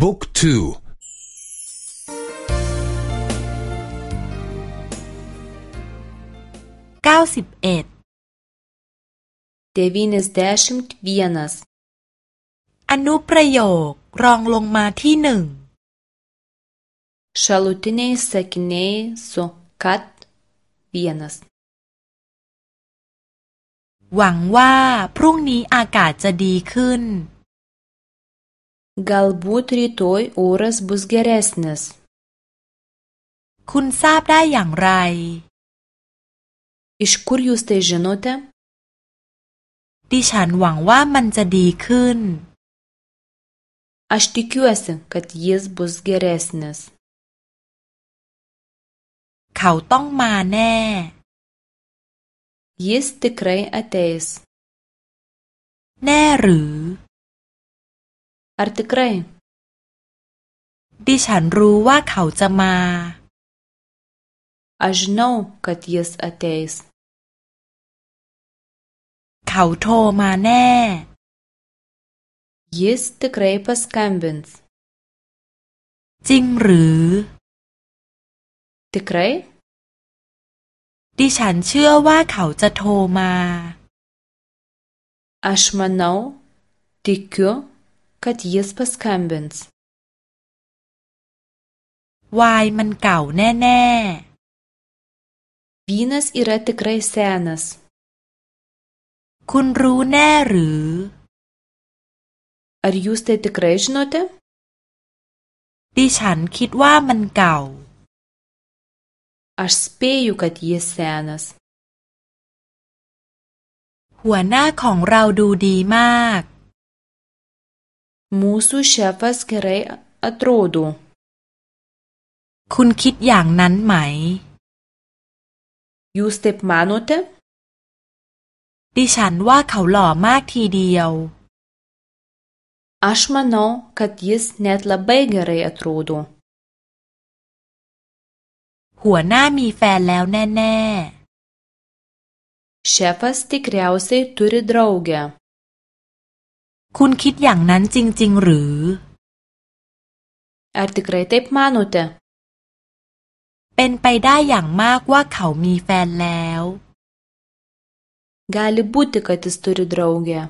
บุ๊กทูเก้าสิบเอ็ดเดวินสเดชมเวียนอนุประโยครองลงมาที่หนึ่งชาลูตินีส i กนีสุคัต su kad v หวังว่าพรุ่งนี้อากาศจะดีขึ้น galbūt rytoj oras bus geresnis คุณทราบได้อย่างไร Iš kur jūs tai žinote ดิฉันหวังว่ามันจะดีขึ้น Aš tikiuosi, kad jis bus geresnis เขาต้องมาแน่ Jis tikrai ateis แน่หรือ ar te cree ดิฉันรู้ว่าเขาจะมา Aš žinau, kad jis ateis. เขาโทรมาแน่ Jis tikrai paskambins. จริงหรือ Tikrai? ดิฉันเชื่อว่าเขาจะโทรมา Aš manau, tikiu, kad jis paskambins วายมันเก่าแน่ๆ Vynas yra tikrai senas คุณรู้แน่หรือ Ar jūs tai tikrai žinote ดิฉันคิดว่ามันเก่า Aš spėju kad jis senas หัวหน้าของเราดูดีมาก Mūsų šefas gerai atrodo. คุณคิดอย่างนั้นไหม Jūs taip manote? ดิฉันว่าเขาหล่อมากทีเดียว Aš manau, kad jis net labai gerai atrodo. หัวหน้ามีแฟนแล้วแน่ๆ Šefas tikriausiai turi draugę. คุณคิดอย่างนั้นจริง ๆ หรือ Ar tikrai taip manote? เป็นไปได้อย่างมากว่าเขามีแฟนแล้ว Gali būti, kad jis turi draugę.